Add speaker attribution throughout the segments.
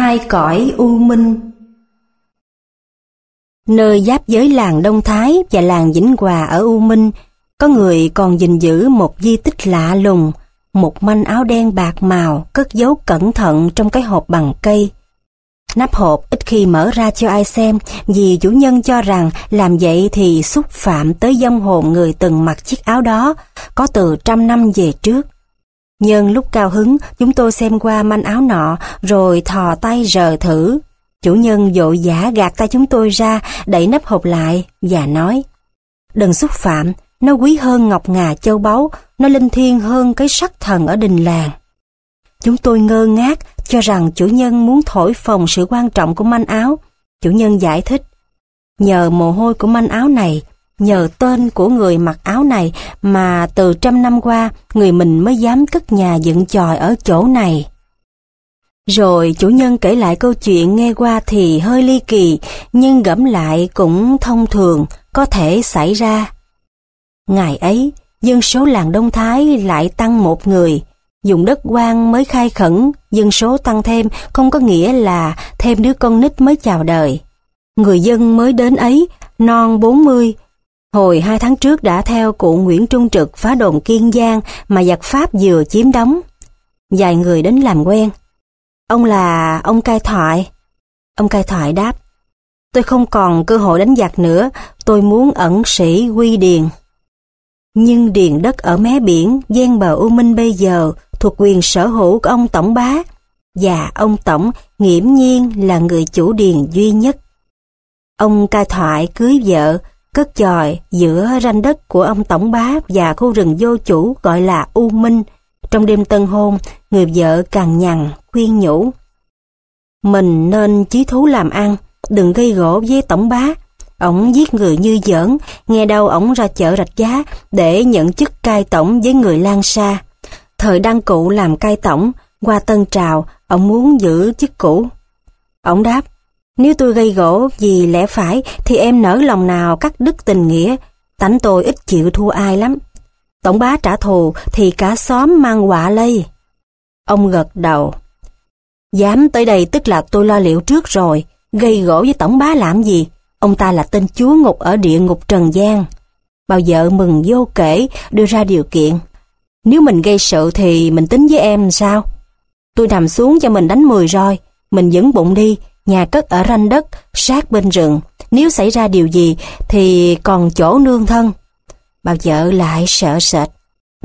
Speaker 1: Hai cõi u minh
Speaker 2: Nơi giáp giới làng Đông Thái và làng Vĩnh Hòa ở U Minh, có người còn gìn giữ một di tích lạ lùng, một manh áo đen bạc màu cất giấu cẩn thận trong cái hộp bằng cây. Nắp hộp ít khi mở ra cho ai xem vì chủ nhân cho rằng làm vậy thì xúc phạm tới dông hồn người từng mặc chiếc áo đó, có từ trăm năm về trước. Nhân lúc cao hứng, chúng tôi xem qua manh áo nọ, rồi thò tay rờ thử. Chủ nhân vội giả gạt tay chúng tôi ra, đẩy nắp hộp lại, và nói, Đừng xúc phạm, nó quý hơn ngọc ngà châu báu, nó linh thiêng hơn cái sắc thần ở đình làng. Chúng tôi ngơ ngác, cho rằng chủ nhân muốn thổi phồng sự quan trọng của manh áo. Chủ nhân giải thích, nhờ mồ hôi của manh áo này, nhờ tên của người mặc áo này mà từ trăm năm qua người mình mới dám cất nhà dựng chòi ở chỗ này. Rồi chủ nhân kể lại câu chuyện nghe qua thì hơi ly kỳ, nhưng gẫm lại cũng thông thường, có thể xảy ra. Ngày ấy, dân số làng Đông Thái lại tăng một người. Dùng đất quan mới khai khẩn, dân số tăng thêm không có nghĩa là thêm đứa con nít mới chào đời. Người dân mới đến ấy, non 40, hồi hai tháng trước đã theo cụ Nguyễn Trung Trực phá đồn Kiên Giang mà giặc Pháp vừa chiếm đóng. Vài người đến làm quen. Ông là ông cai thoại. Ông cai thoại đáp, tôi không còn cơ hội đánh giặc nữa, tôi muốn ẩn sĩ quy điền. Nhưng điền đất ở mé biển, gian bờ U Minh bây giờ thuộc quyền sở hữu của ông Tổng bá, và ông Tổng nghiễm nhiên là người chủ điền duy nhất. Ông cai thoại cưới vợ, cất chòi giữa ranh đất của ông Tổng bá và khu rừng vô chủ gọi là U Minh. Trong đêm tân hôn, người vợ càng nhằn, khuyên nhủ. Mình nên chí thú làm ăn, đừng gây gỗ với Tổng bá, Ổng giết người như giỡn, nghe đâu ổng ra chợ rạch giá để nhận chức cai tổng với người Lan Sa. Thời đăng cụ làm cai tổng, qua tân trào, ổng muốn giữ chức cũ. Ổng đáp, nếu tôi gây gỗ vì lẽ phải thì em nở lòng nào cắt đứt tình nghĩa, tánh tôi ít chịu thua ai lắm. Tổng bá trả thù thì cả xóm mang quả lây. Ông gật đầu. Dám tới đây tức là tôi lo liệu trước rồi, gây gỗ với tổng bá làm gì? Ông ta là tên chúa ngục ở địa ngục Trần gian. Bao vợ mừng vô kể đưa ra điều kiện. Nếu mình gây sự thì mình tính với em sao? Tôi nằm xuống cho mình đánh mười roi, mình dẫn bụng đi, nhà cất ở ranh đất, sát bên rừng. Nếu xảy ra điều gì thì còn chỗ nương thân. bà vợ lại sợ sệt.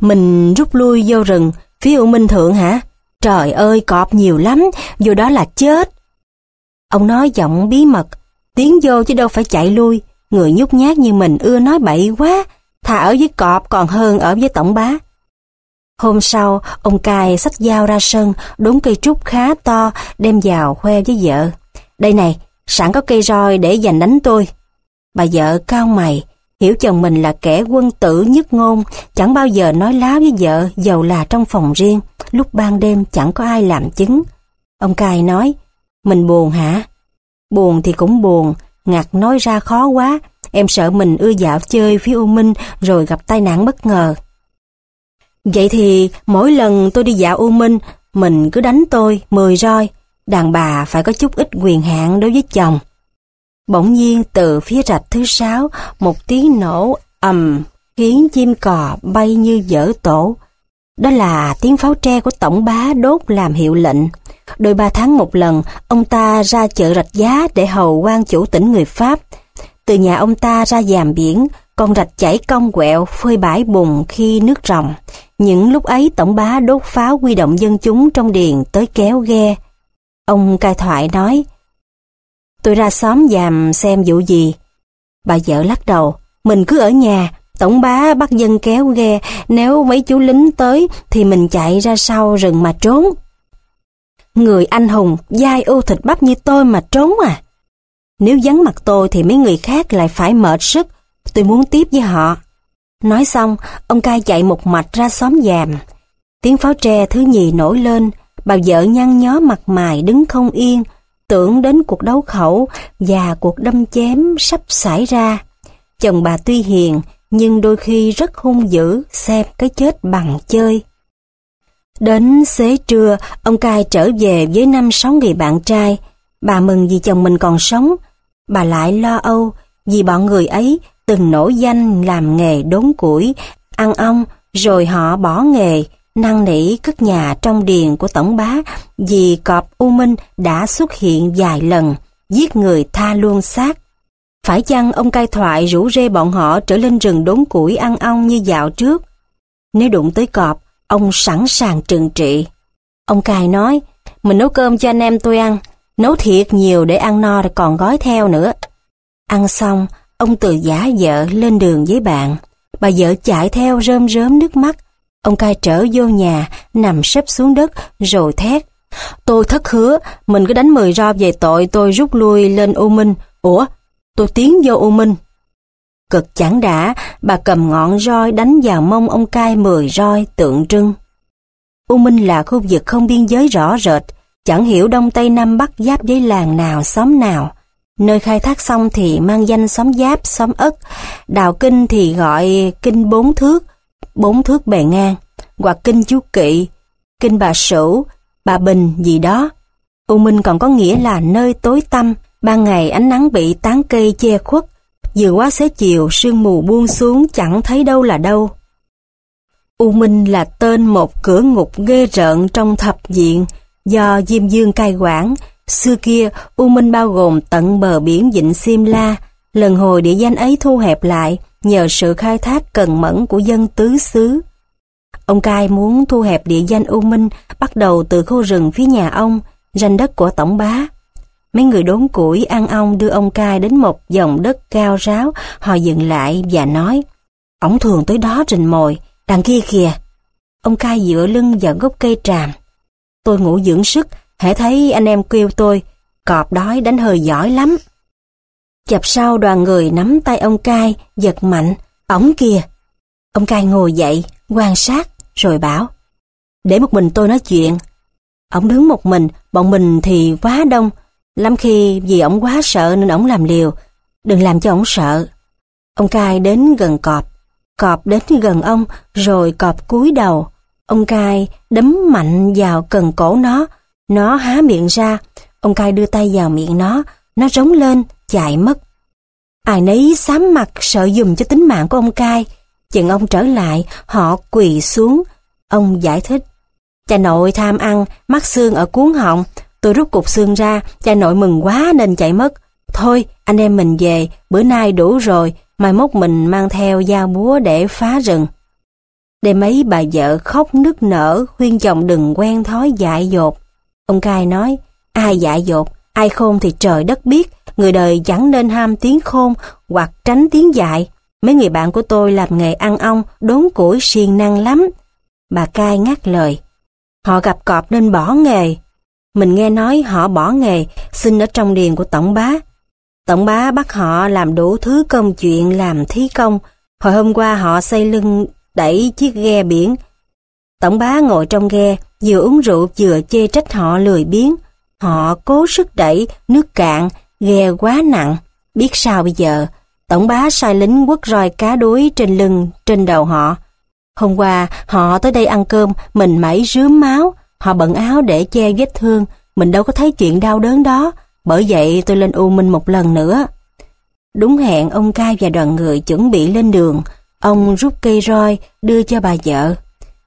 Speaker 2: Mình rút lui vô rừng, phía U Minh Thượng hả? Trời ơi, cọp nhiều lắm, vô đó là chết. Ông nói giọng bí mật, Tiến vô chứ đâu phải chạy lui, người nhút nhát như mình ưa nói bậy quá, thà ở với cọp còn hơn ở với tổng bá. Hôm sau, ông cai xách dao ra sân, đốn cây trúc khá to, đem vào khoe với vợ. Đây này, sẵn có cây roi để dành đánh tôi. Bà vợ cao mày, hiểu chồng mình là kẻ quân tử nhất ngôn, chẳng bao giờ nói láo với vợ, dầu là trong phòng riêng, lúc ban đêm chẳng có ai làm chứng. Ông cai nói, mình buồn hả? Buồn thì cũng buồn, ngặt nói ra khó quá, em sợ mình ưa dạo chơi phía U Minh rồi gặp tai nạn bất ngờ. Vậy thì mỗi lần tôi đi dạo U Minh, mình cứ đánh tôi mười roi, đàn bà phải có chút ít quyền hạn đối với chồng. Bỗng nhiên từ phía rạch thứ sáu, một tiếng nổ ầm khiến chim cò bay như dở tổ. Đó là tiếng pháo tre của tổng bá đốt làm hiệu lệnh. Đôi ba tháng một lần, ông ta ra chợ rạch giá để hầu quan chủ tỉnh người Pháp. Từ nhà ông ta ra dàm biển, con rạch chảy cong quẹo phơi bãi bùn khi nước ròng. Những lúc ấy tổng bá đốt pháo quy động dân chúng trong điền tới kéo ghe. Ông cai thoại nói, Tôi ra xóm dàm xem vụ gì. Bà vợ lắc đầu, mình cứ ở nhà, tổng bá bắt dân kéo ghe, nếu mấy chú lính tới thì mình chạy ra sau rừng mà trốn. Người anh hùng, dai ưu thịt bắp như tôi mà trốn à. Nếu vắng mặt tôi thì mấy người khác lại phải mệt sức, tôi muốn tiếp với họ. Nói xong, ông cai chạy một mạch ra xóm giàm. Tiếng pháo tre thứ nhì nổi lên, bà vợ nhăn nhó mặt mày đứng không yên, tưởng đến cuộc đấu khẩu và cuộc đâm chém sắp xảy ra. Chồng bà tuy hiền, nhưng đôi khi rất hung dữ xem cái chết bằng chơi. Đến xế trưa, ông cai trở về với năm sáu người bạn trai. Bà mừng vì chồng mình còn sống. Bà lại lo âu vì bọn người ấy từng nổi danh làm nghề đốn củi, ăn ong, rồi họ bỏ nghề, năng nỉ cất nhà trong điền của tổng bá vì cọp U Minh đã xuất hiện vài lần, giết người tha luôn xác. Phải chăng ông cai thoại rủ rê bọn họ trở lên rừng đốn củi ăn ong như dạo trước? Nếu đụng tới cọp, ông sẵn sàng trừng trị. Ông cai nói, mình nấu cơm cho anh em tôi ăn, nấu thiệt nhiều để ăn no rồi còn gói theo nữa. Ăn xong, ông từ giả vợ lên đường với bạn. Bà vợ chạy theo rơm rớm nước mắt. Ông cai trở vô nhà, nằm sấp xuống đất, rồi thét. Tôi thất hứa, mình cứ đánh mười ro về tội tôi rút lui lên U Minh. Ủa, tôi tiến vô U Minh. Cực chẳng đã, bà cầm ngọn roi đánh vào mông ông cai mười roi tượng trưng. U Minh là khu vực không biên giới rõ rệt, chẳng hiểu Đông Tây Nam Bắc giáp với làng nào, xóm nào. Nơi khai thác xong thì mang danh xóm giáp, xóm ất, đào kinh thì gọi kinh bốn thước, bốn thước bề ngang, hoặc kinh chú kỵ, kinh bà sửu, bà bình gì đó. U Minh còn có nghĩa là nơi tối tăm, ban ngày ánh nắng bị tán cây che khuất, vừa quá xế chiều sương mù buông xuống chẳng thấy đâu là đâu. U Minh là tên một cửa ngục ghê rợn trong thập diện do Diêm Dương cai quản. Xưa kia, U Minh bao gồm tận bờ biển Vịnh Simla, lần hồi địa danh ấy thu hẹp lại nhờ sự khai thác cần mẫn của dân tứ xứ. Ông Cai muốn thu hẹp địa danh U Minh bắt đầu từ khu rừng phía nhà ông, ranh đất của tổng bá. Mấy người đốn củi ăn ong đưa ông Cai đến một dòng đất cao ráo, họ dừng lại và nói, ổng thường tới đó rình mồi, đằng kia kìa. Ông Cai dựa lưng vào gốc cây tràm. Tôi ngủ dưỡng sức, hãy thấy anh em kêu tôi, cọp đói đánh hơi giỏi lắm. Chập sau đoàn người nắm tay ông Cai, giật mạnh, ổng kìa. Ông Cai ngồi dậy, quan sát, rồi bảo, để một mình tôi nói chuyện. Ông đứng một mình, bọn mình thì quá đông, lắm khi vì ổng quá sợ nên ổng làm liều, đừng làm cho ổng sợ. Ông Cai đến gần cọp, cọp đến gần ông, rồi cọp cúi đầu. Ông Cai đấm mạnh vào cần cổ nó, nó há miệng ra, ông Cai đưa tay vào miệng nó, nó rống lên, chạy mất. Ai nấy xám mặt sợ dùm cho tính mạng của ông Cai. Chừng ông trở lại, họ quỳ xuống. Ông giải thích. Cha nội tham ăn, mắc xương ở cuốn họng. Tôi rút cục xương ra, cha nội mừng quá nên chạy mất. Thôi, anh em mình về, bữa nay đủ rồi, mai mốt mình mang theo dao búa để phá rừng. Đêm ấy bà vợ khóc nức nở, khuyên chồng đừng quen thói dại dột. Ông Cai nói, ai dại dột, ai khôn thì trời đất biết, người đời chẳng nên ham tiếng khôn hoặc tránh tiếng dại. Mấy người bạn của tôi làm nghề ăn ong, đốn củi siêng năng lắm. Bà cai ngắt lời. Họ gặp cọp nên bỏ nghề. Mình nghe nói họ bỏ nghề, xin ở trong điền của tổng bá. Tổng bá bắt họ làm đủ thứ công chuyện làm thí công. Hồi hôm qua họ xây lưng đẩy chiếc ghe biển. Tổng bá ngồi trong ghe, vừa uống rượu vừa chê trách họ lười biếng. Họ cố sức đẩy, nước cạn, ghe quá nặng. Biết sao bây giờ, tổng bá sai lính quất roi cá đuối trên lưng, trên đầu họ. Hôm qua, họ tới đây ăn cơm, mình mẩy rướm máu, họ bận áo để che vết thương, mình đâu có thấy chuyện đau đớn đó, bởi vậy tôi lên U Minh một lần nữa. Đúng hẹn ông cai và đoàn người chuẩn bị lên đường, ông rút cây roi đưa cho bà vợ.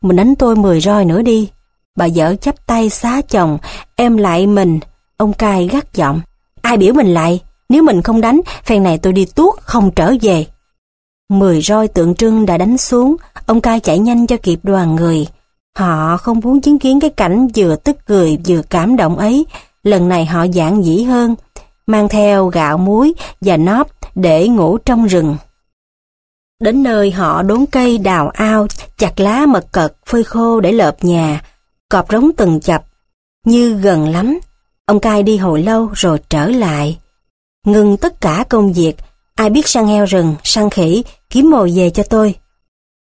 Speaker 2: Mình đánh tôi 10 roi nữa đi. Bà vợ chắp tay xá chồng, em lại mình, ông cai gắt giọng. Ai biểu mình lại, nếu mình không đánh, phen này tôi đi tuốt, không trở về. Mười roi tượng trưng đã đánh xuống, ông cai chạy nhanh cho kịp đoàn người. Họ không muốn chứng kiến cái cảnh vừa tức cười vừa cảm động ấy, lần này họ giản dĩ hơn, mang theo gạo muối và nóp để ngủ trong rừng. Đến nơi họ đốn cây đào ao, chặt lá mật cật, phơi khô để lợp nhà, cọp rống từng chập, như gần lắm. Ông cai đi hồi lâu rồi trở lại. Ngừng tất cả công việc, ai biết săn heo rừng, săn khỉ, kiếm mồi về cho tôi.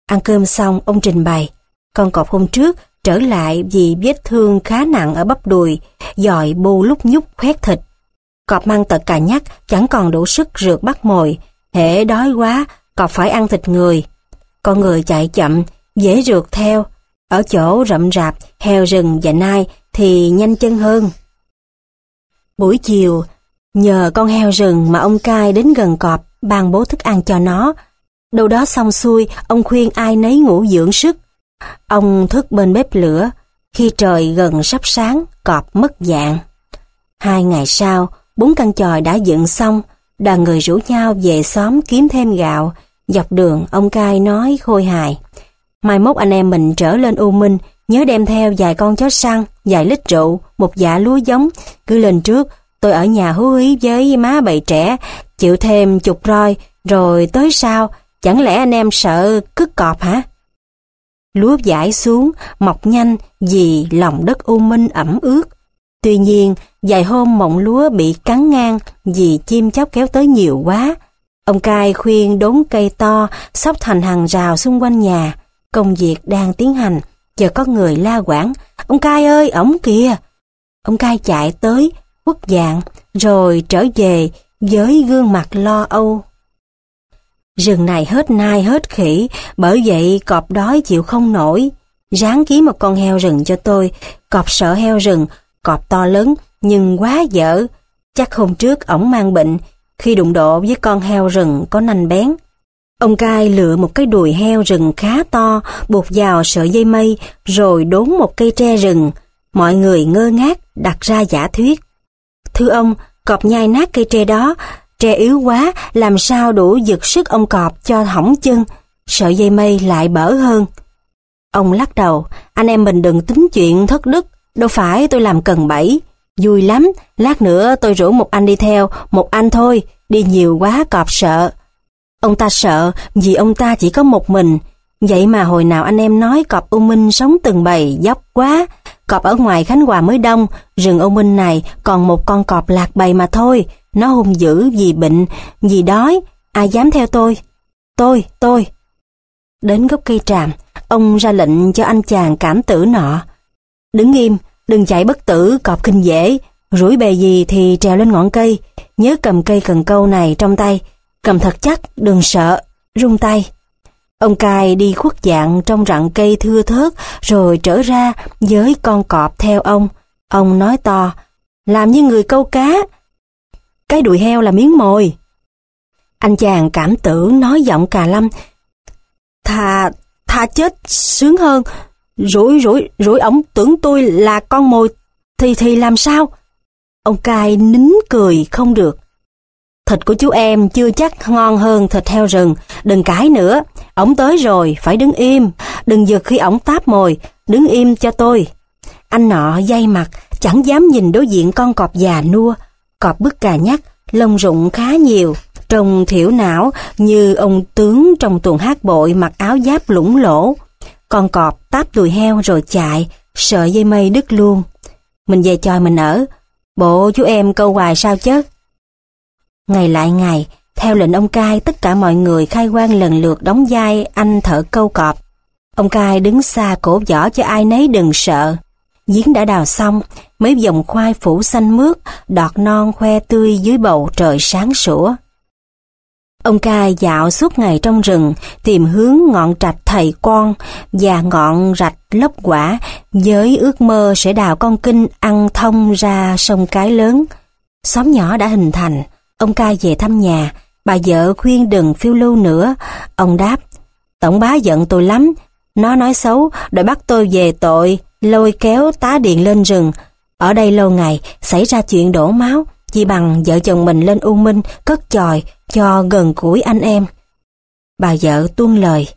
Speaker 2: Ăn cơm xong, ông trình bày. Con cọp hôm trước trở lại vì vết thương khá nặng ở bắp đùi, dòi bu lúc nhúc khoét thịt. Cọp mang tật cà nhắc, chẳng còn đủ sức rượt bắt mồi. Hễ đói quá, cọp phải ăn thịt người. Con người chạy chậm, dễ rượt theo. Ở chỗ rậm rạp, heo rừng và nai thì nhanh chân hơn. Buổi chiều, nhờ con heo rừng mà ông cai đến gần cọp ban bố thức ăn cho nó. Đâu đó xong xuôi, ông khuyên ai nấy ngủ dưỡng sức. Ông thức bên bếp lửa, khi trời gần sắp sáng, cọp mất dạng. Hai ngày sau, bốn căn chòi đã dựng xong, đoàn người rủ nhau về xóm kiếm thêm gạo. Dọc đường, ông cai nói khôi hài. Mai mốt anh em mình trở lên U Minh, nhớ đem theo vài con chó săn, vài lít rượu, một dạ lúa giống. Cứ lên trước, tôi ở nhà hú ý với má bầy trẻ, chịu thêm chục roi, rồi tới sau, chẳng lẽ anh em sợ cứt cọp hả? Lúa giải xuống, mọc nhanh vì lòng đất U Minh ẩm ướt. Tuy nhiên, vài hôm mộng lúa bị cắn ngang vì chim chóc kéo tới nhiều quá. Ông cai khuyên đốn cây to, sóc thành hàng rào xung quanh nhà. Công việc đang tiến hành, chờ có người la quảng. Ông cai ơi, ổng kìa! Ông cai chạy tới, quất dạng, rồi trở về với gương mặt lo âu. Rừng này hết nai hết khỉ, bởi vậy cọp đói chịu không nổi. Ráng kiếm một con heo rừng cho tôi, cọp sợ heo rừng, cọp to lớn nhưng quá dở. Chắc hôm trước ổng mang bệnh, khi đụng độ với con heo rừng có nanh bén. Ông cai lựa một cái đùi heo rừng khá to, buộc vào sợi dây mây, rồi đốn một cây tre rừng. Mọi người ngơ ngác đặt ra giả thuyết. Thưa ông, cọp nhai nát cây tre đó, tre yếu quá, làm sao đủ giật sức ông cọp cho hỏng chân, sợi dây mây lại bở hơn. Ông lắc đầu, anh em mình đừng tính chuyện thất đức, đâu phải tôi làm cần bẫy. Vui lắm, lát nữa tôi rủ một anh đi theo, một anh thôi, đi nhiều quá cọp sợ. Ông ta sợ vì ông ta chỉ có một mình, vậy mà hồi nào anh em nói cọp U Minh sống từng bầy dốc quá, cọp ở ngoài Khánh Hòa mới đông, rừng U Minh này còn một con cọp lạc bầy mà thôi, nó hung dữ vì bệnh, vì đói, ai dám theo tôi? Tôi, tôi. Đến gốc cây tràm, ông ra lệnh cho anh chàng cảm tử nọ. Đứng im, đừng chạy bất tử, cọp kinh dễ, rủi bề gì thì trèo lên ngọn cây, nhớ cầm cây cần câu này trong tay, cầm thật chắc, đừng sợ, rung tay. Ông cai đi khuất dạng trong rặng cây thưa thớt rồi trở ra với con cọp theo ông. Ông nói to, làm như người câu cá. Cái đùi heo là miếng mồi. Anh chàng cảm tưởng nói giọng cà lâm, thà, thà chết sướng hơn, rủi rủi rủi ổng tưởng tôi là con mồi thì thì làm sao? Ông cai nín cười không được. Thịt của chú em chưa chắc ngon hơn thịt heo rừng, đừng cãi nữa. Ổng tới rồi, phải đứng im, đừng giật khi ổng táp mồi, đứng im cho tôi. Anh nọ dây mặt, chẳng dám nhìn đối diện con cọp già nua. Cọp bức cà nhắc, lông rụng khá nhiều, trông thiểu não như ông tướng trong tuần hát bội mặc áo giáp lũng lỗ. Con cọp táp đùi heo rồi chạy, sợ dây mây đứt luôn. Mình về chòi mình ở, bộ chú em câu hoài sao chứ? Ngày lại ngày, theo lệnh ông cai tất cả mọi người khai quan lần lượt đóng vai anh thợ câu cọp. Ông cai đứng xa cổ võ cho ai nấy đừng sợ. Giếng đã đào xong, mấy dòng khoai phủ xanh mướt, đọt non khoe tươi dưới bầu trời sáng sủa. Ông cai dạo suốt ngày trong rừng, tìm hướng ngọn trạch thầy con và ngọn rạch lốc quả, với ước mơ sẽ đào con kinh ăn thông ra sông cái lớn. Xóm nhỏ đã hình thành, ông ca về thăm nhà, bà vợ khuyên đừng phiêu lưu nữa. Ông đáp, tổng bá giận tôi lắm, nó nói xấu, đòi bắt tôi về tội, lôi kéo tá điện lên rừng. Ở đây lâu ngày, xảy ra chuyện đổ máu, chỉ bằng vợ chồng mình lên U Minh cất chòi cho gần gũi anh em. Bà vợ tuôn lời,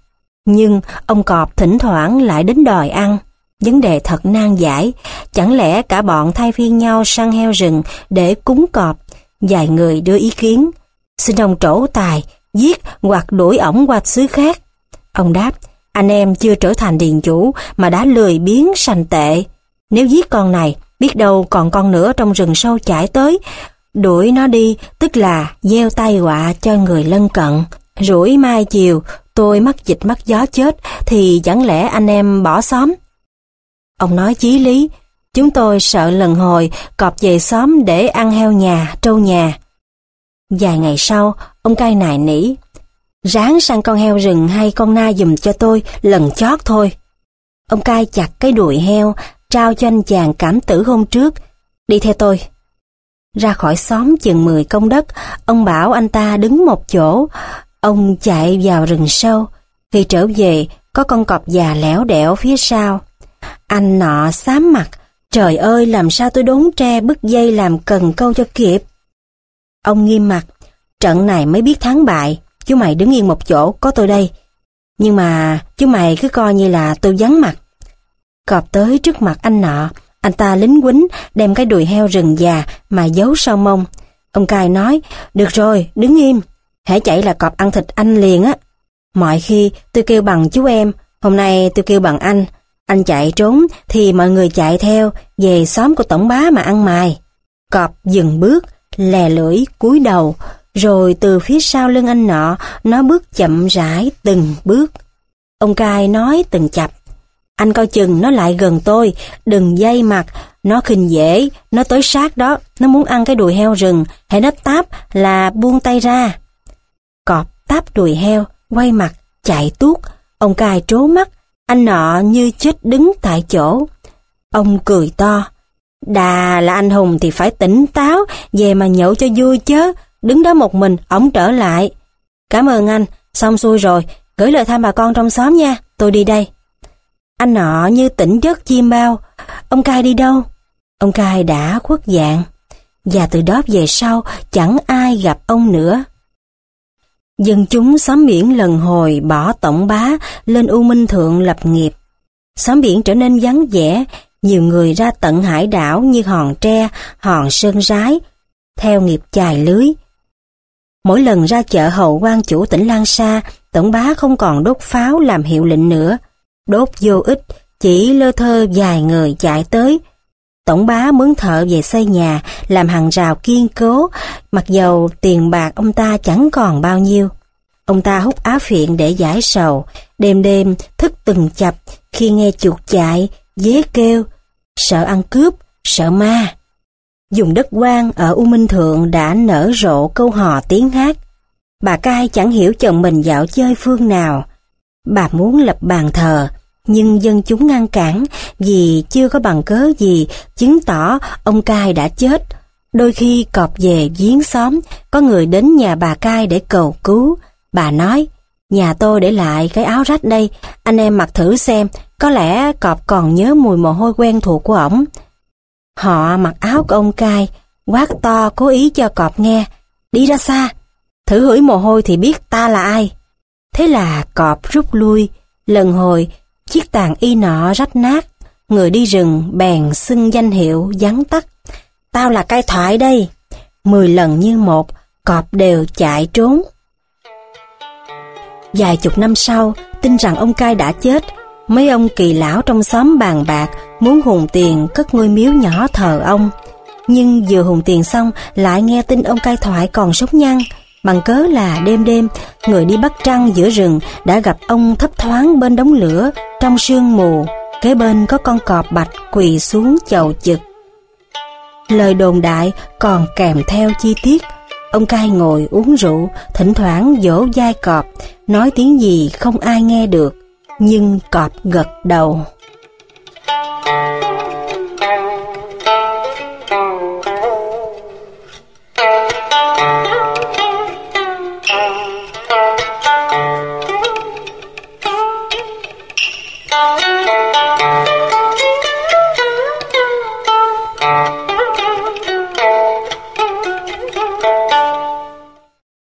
Speaker 2: nhưng ông cọp thỉnh thoảng lại đến đòi ăn. Vấn đề thật nan giải, chẳng lẽ cả bọn thay phiên nhau săn heo rừng để cúng cọp? Vài người đưa ý kiến, xin ông trổ tài, giết hoặc đuổi ổng qua xứ khác. Ông đáp, anh em chưa trở thành điền chủ mà đã lười biến sành tệ. Nếu giết con này, biết đâu còn con nữa trong rừng sâu chạy tới, đuổi nó đi tức là gieo tai họa cho người lân cận. Rủi mai chiều, tôi mắc dịch mắc gió chết thì chẳng lẽ anh em bỏ xóm? Ông nói chí lý, chúng tôi sợ lần hồi cọp về xóm để ăn heo nhà, trâu nhà. Vài ngày sau, ông cai nài nỉ, ráng sang con heo rừng hay con na dùm cho tôi lần chót thôi. Ông cai chặt cái đùi heo, trao cho anh chàng cảm tử hôm trước. Đi theo tôi. Ra khỏi xóm chừng 10 công đất, ông bảo anh ta đứng một chỗ. Ông chạy vào rừng sâu. Khi trở về, có con cọp già lẻo đẻo phía sau. Anh nọ xám mặt, trời ơi làm sao tôi đốn tre bứt dây làm cần câu cho kịp. Ông nghiêm mặt, trận này mới biết thắng bại, chú mày đứng yên một chỗ, có tôi đây. Nhưng mà chú mày cứ coi như là tôi vắng mặt. Cọp tới trước mặt anh nọ, anh ta lính quýnh đem cái đùi heo rừng già mà giấu sau mông. Ông cai nói, được rồi, đứng im, hãy chạy là cọp ăn thịt anh liền á. Mọi khi tôi kêu bằng chú em, hôm nay tôi kêu bằng anh. Anh chạy trốn thì mọi người chạy theo về xóm của tổng bá mà ăn mài. Cọp dừng bước, lè lưỡi, cúi đầu, rồi từ phía sau lưng anh nọ, nó bước chậm rãi từng bước. Ông cai nói từng chập. Anh coi chừng nó lại gần tôi, đừng dây mặt, nó khinh dễ, nó tới sát đó, nó muốn ăn cái đùi heo rừng, hãy nó táp là buông tay ra. Cọp táp đùi heo, quay mặt, chạy tuốt, ông cai trố mắt, anh nọ như chết đứng tại chỗ. Ông cười to, đà là anh hùng thì phải tỉnh táo, về mà nhậu cho vui chứ, đứng đó một mình, ổng trở lại. Cảm ơn anh, xong xuôi rồi, gửi lời thăm bà con trong xóm nha, tôi đi đây. Anh nọ như tỉnh giấc chim bao, ông cai đi đâu? Ông cai đã khuất dạng, và từ đó về sau chẳng ai gặp ông nữa. Dân chúng xóm biển lần hồi bỏ tổng bá lên U Minh Thượng lập nghiệp. Xóm biển trở nên vắng vẻ, nhiều người ra tận hải đảo như hòn tre, hòn sơn rái, theo nghiệp chài lưới. Mỗi lần ra chợ hậu quan chủ tỉnh Lan Sa, tổng bá không còn đốt pháo làm hiệu lệnh nữa. Đốt vô ích, chỉ lơ thơ vài người chạy tới. Tổng bá mướn thợ về xây nhà, làm hàng rào kiên cố, mặc dầu tiền bạc ông ta chẳng còn bao nhiêu. Ông ta hút á phiện để giải sầu, đêm đêm thức từng chập khi nghe chuột chạy, dế kêu, sợ ăn cướp, sợ ma. Dùng đất quan ở U Minh Thượng đã nở rộ câu hò tiếng hát. Bà cai chẳng hiểu chồng mình dạo chơi phương nào. Bà muốn lập bàn thờ, nhưng dân chúng ngăn cản vì chưa có bằng cớ gì chứng tỏ ông cai đã chết. Đôi khi cọp về giếng xóm, có người đến nhà bà cai để cầu cứu. Bà nói, nhà tôi để lại cái áo rách đây, anh em mặc thử xem, có lẽ cọp còn nhớ mùi mồ hôi quen thuộc của ổng. Họ mặc áo của ông cai, quát to cố ý cho cọp nghe, đi ra xa, thử hửi mồ hôi thì biết ta là ai. Thế là cọp rút lui, lần hồi chiếc tàn y nọ rách nát, người đi rừng bèn xưng danh hiệu vắn tắt. Tao là cai thoại đây. Mười lần như một, cọp đều chạy trốn. Vài chục năm sau, tin rằng ông cai đã chết, mấy ông kỳ lão trong xóm bàn bạc muốn hùng tiền cất ngôi miếu nhỏ thờ ông. Nhưng vừa hùng tiền xong lại nghe tin ông cai thoại còn sống nhăn, bằng cớ là đêm đêm người đi bắt trăng giữa rừng đã gặp ông thấp thoáng bên đống lửa trong sương mù, kế bên có con cọp bạch quỳ xuống chầu chực. Lời đồn đại còn kèm theo chi tiết Ông cai ngồi uống rượu, thỉnh thoảng dỗ dai cọp, nói tiếng gì không ai nghe được, nhưng cọp gật đầu.